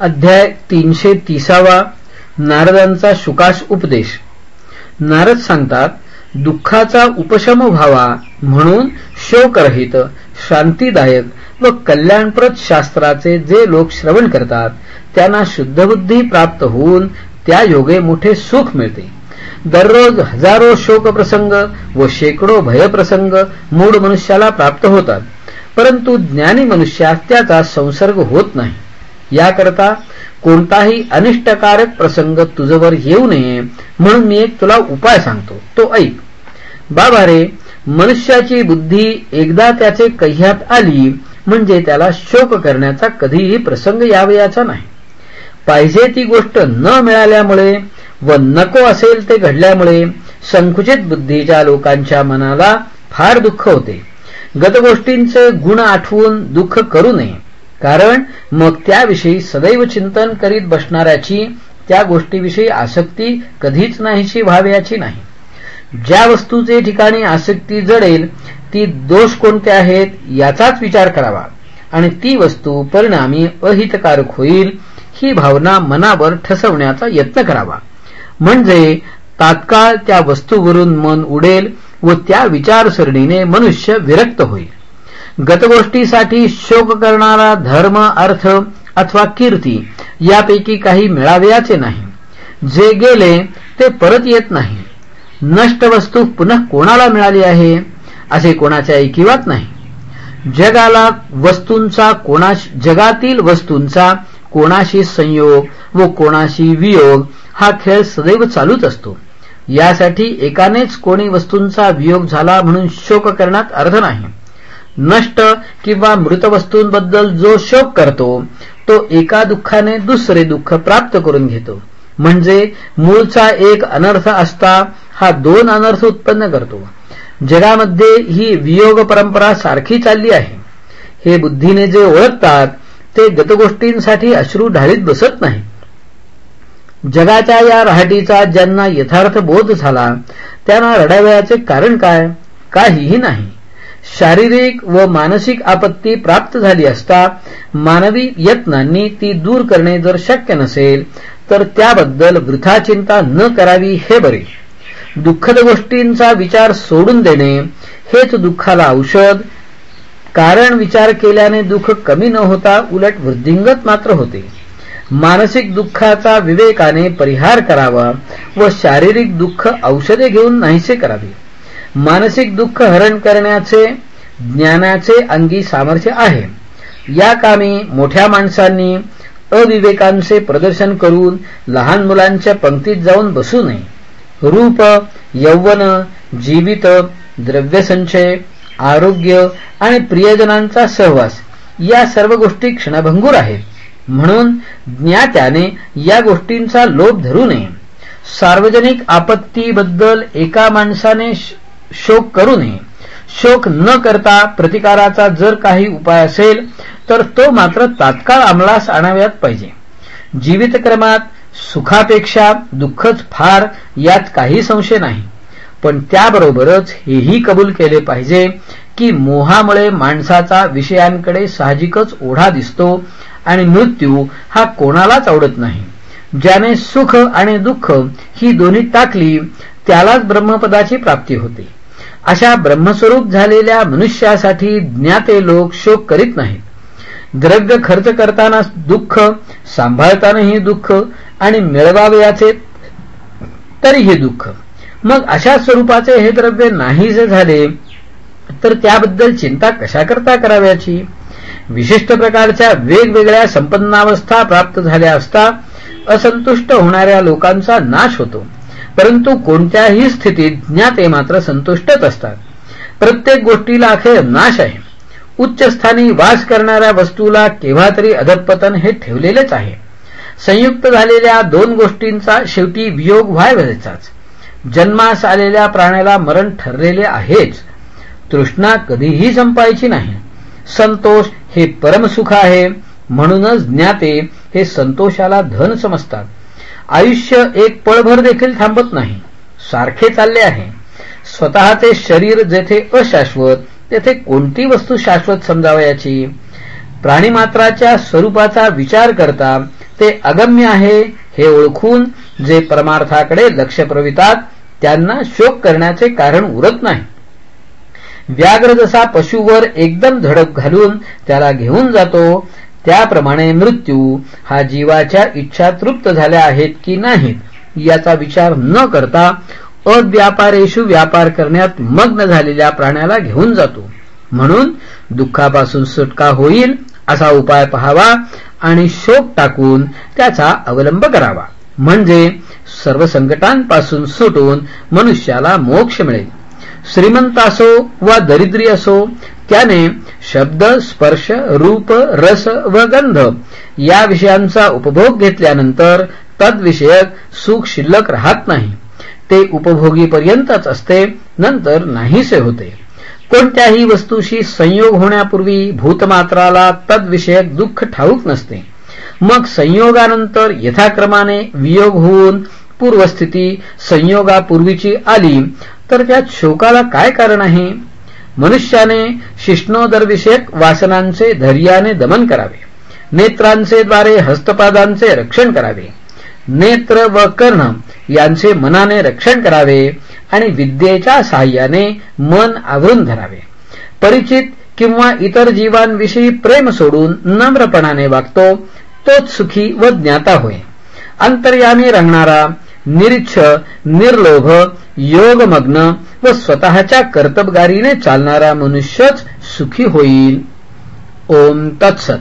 अध्याय तीनशे तिसावा नारदांचा शुकाश उपदेश. नारद सांगतात दुःखाचा उपशम व्हावा म्हणून शोकरहित शांतीदायक व कल्याणप्रद शास्त्राचे जे लोक श्रवण करतात त्यांना शुद्धबुद्धी प्राप्त होऊन त्या योगे मोठे सुख मिळते. दररोज हजारो शोक प्रसंग व शेकडो भयप्रसंग मूळ मनुष्याला प्राप्त होतात परंतु ज्ञानी मनुष्यास त्याचा संसर्ग होत नाही. याकरता कोणताही अनिष्टकारक प्रसंग तुझवर येऊ नये म्हणून मी एक तुला उपाय सांगतो. तो ऐक. बाबा रे मनुष्याची बुद्धी एकदा त्याचे कह्यात आली म्हणजे त्याला शोक करण्याचा कधीही प्रसंग यावयाचा नाही. पाहिजे ती गोष्ट न मिळाल्यामुळे व नको असेल ते घडल्यामुळे संकुचित बुद्धीच्या लोकांच्या मनाला फार दुःख होते. गतगोष्टींचे गुण आठवून दुःख करू नये. कारण मग त्याविषयी सदैव चिंतन करीत बसणाऱ्याची त्या गोष्टीविषयी आसक्ती कधीच नाहीशी व्हावयाची नाही. ज्या वस्तूचे ठिकाणी आसक्ती जडेल ती दोष कोणते आहेत याचाच विचार करावा. आणि ती वस्तू परिणामी अहितकारक होईल ही भावना मनावर ठसवण्याचा यत्न करावा. म्हणजे तात्काळ त्या वस्तूवरून मन उडेल व त्या विचारसरणीने मनुष्य विरक्त होईल. गतगोष्टीसाठी शोक करणारा धर्म अर्थ अथवा कीर्ती यापैकी काही मिळावयाचे नाही. जे गेले ते परत येत नाही. नष्ट वस्तू पुन्हा कोणाला मिळाली आहे असे कोणाच्या ऐकिवात नाही. जगाला वस्तूंचा कोणा जगातील वस्तूंचा कोणाशी संयोग व कोणाशी वियोग हा खेळ सदैव चालूच असतो. यासाठी एकानेच कोणी वस्तूंचा वियोग झाला म्हणून शोक करण्यात अर्थ नाही. नष्ट किंवा मृत वस्तूंबद्दल जो शोक करतो तो एका दुःखाने दुसरे दुःख प्राप्त करून घेतो. म्हणजे मूळचा एक अनर्थ असता हा दोन अनर्थ उत्पन्न करतो. जगामध्ये ही वियोग परंपरा सारखी चालली आहे. हे बुद्धीने जे ओळखतात ते गतगोष्टींसाठी अश्रू ढाळीत बसत नाही. जगाच्या या रहाटीचा ज्यांना यथार्थ बोध झाला त्यांना रडावयाचे कारण काय? काहीही नाही. शारीरिक व मानसिक आपत्ती प्राप्त झाली असता मानवी यत्नांनी ती दूर करणे जर शक्य नसेल तर त्याबद्दल वृथा चिंता न करावी हे बरे. दुःखद गोष्टींचा विचार सोडून देणे हेच दुःखाला औषध. कारण विचार केल्याने दुःख कमी न होता उलट वृद्धिंगत मात्र होते. मानसिक दुःखाचा विवेकाने परिहार करावा व शारीरिक दुःख औषधे घेऊन नाहीसे करावे. मानसिक दुःख हरण करण्याचे ज्ञानाचे अंगी सामर्थ्य आहे. या कामी मोठ्या माणसांनी अविवेकांचे प्रदर्शन करून लहान मुलांच्या पंक्तीत जाऊन बसू नये. रूप यौवन जीवित द्रव्यसंचय आरोग्य आणि प्रियजनांचा सहवास या सर्व गोष्टी क्षणभंगूर आहेत. म्हणून ज्ञात्याने या गोष्टींचा लोभ धरू नये. सार्वजनिक आपत्तीबद्दल एका माणसाने शोक करू नये. शोक न करता प्रतिकाराचा जर काही उपाय असेल तर तो मात्र तात्काळ अंमलास आणाव्यात पाहिजे. जीवितक्रमात सुखापेक्षा दुःखच फार यात काही संशय नाही. पण त्याबरोबरच हेही कबूल केले पाहिजे की मोहामुळे माणसाचा विषयांकडे साहजिकच ओढा दिसतो आणि मृत्यू हा कोणालाच आवडत नाही. ज्याने सुख आणि दुःख ही दोन्ही टाकली त्यालाच ब्रह्मपदाची प्राप्ती होते. अशा ब्रह्मस्वरूप झालेल्या मनुष्यासाठी ज्ञाते लोक शोक करीत नाहीत. द्रव्य खर्च करताना दुःख सांभाळतानाही दुःख आणि मिळवावयाचे तरीही दुःख. मग अशा स्वरूपाचे हे द्रव्य नाही जे झाले तर त्याबद्दल चिंता कशा करता कराव्याची? विशिष्ट प्रकारच्या वेगवेगळ्या संपन्नावस्था प्राप्त झाल्या असता असंतुष्ट होणाऱ्या लोकांचा नाश होतो. परंतु कोणत्याही स्थितीत ज्ञाते मात्र संतुष्टच असतात. प्रत्येक गोष्टीला अखेर नाश आहे. उच्च स्थानी वास करणाऱ्या वस्तूला केव्हा तरी अधपतन हे ठेवलेलेच आहे. संयुक्त झालेल्या दोन गोष्टींचा शेवटी वियोग व्हायचाच जन्मास आलेल्या प्राण्याला मरण ठरलेले आहेच. तृष्णा कधीही संपायची नाही. संतोष हे परमसुख आहे म्हणूनच ज्ञाते हे संतोषाला धन समजतात. आयुष्य एक पळभर देखील थांबत नाही. सारखे चालले आहे. स्वतःचे शरीर जेथे अशाश्वत तेथे कोणती वस्तू शाश्वत समजावयाची? प्राणीमात्राच्या स्वरूपाचा विचार करता ते अगम्य आहे हे ओळखून जे परमार्थाकडे लक्ष प्रवितात त्यांना शोक करण्याचे कारण उरत नाही. व्याघ्र जसा पशुवर एकदम झडप घालून त्याला घेऊन जातो त्याप्रमाणे मृत्यू हा जीवाच्या इच्छा तृप्त झाल्या आहेत की नाहीत याचा विचार न करता अव्यापारेषु व्यापार करण्यात मग्न झालेल्या प्राण्याला घेऊन जातो. म्हणून दुःखापासून सुटका होईल असा उपाय पहावा आणि शोक टाकून त्याचा अवलंब करावा. म्हणजे सर्व संकटांपासून सुटून मनुष्याला मोक्ष मिळेल. श्रीमंत असो वा दरिद्री असो त्याने शब्द स्पर्श रूप रस व गंध या विषयांचा उपभोग घेतल्यानंतर तद्विषयक सुख शिल्लक राहत नाही. ते उपभोगीपर्यंतच असते नंतर नाहीसे होते. कोणत्याही वस्तूशी संयोग होण्यापूर्वी भूतमात्राला तद्विषयक दुःख ठाऊक नसते. मग संयोगानंतर यथाक्रमाने वियोग होऊन पूर्वस्थिती संयोगापूर्वीची आली तर त्यात शोकाला काय कारण आहे? मनुष्याने शिष्णोदरविषयक वासनांचे धैर्याने दमन करावे. नेत्रांचे द्वारे हस्तपादांचे रक्षण करावे. नेत्र व कर्ण यांचे मनाने रक्षण करावे आणि विद्येच्या साह्याने मन आवरून धरावे. परिचित किंवा इतर जीवांविषयी प्रेम सोडून नम्रपणाने वागतो तोच सुखी व ज्ञाता होय. अंतर्यामी रंगणारा निरीच्छ निर्लोभ योगमग्न व स्वतःच्या कर्तबगारीने चालणारा मनुष्यच सुखी होईल. ओम तत्सत.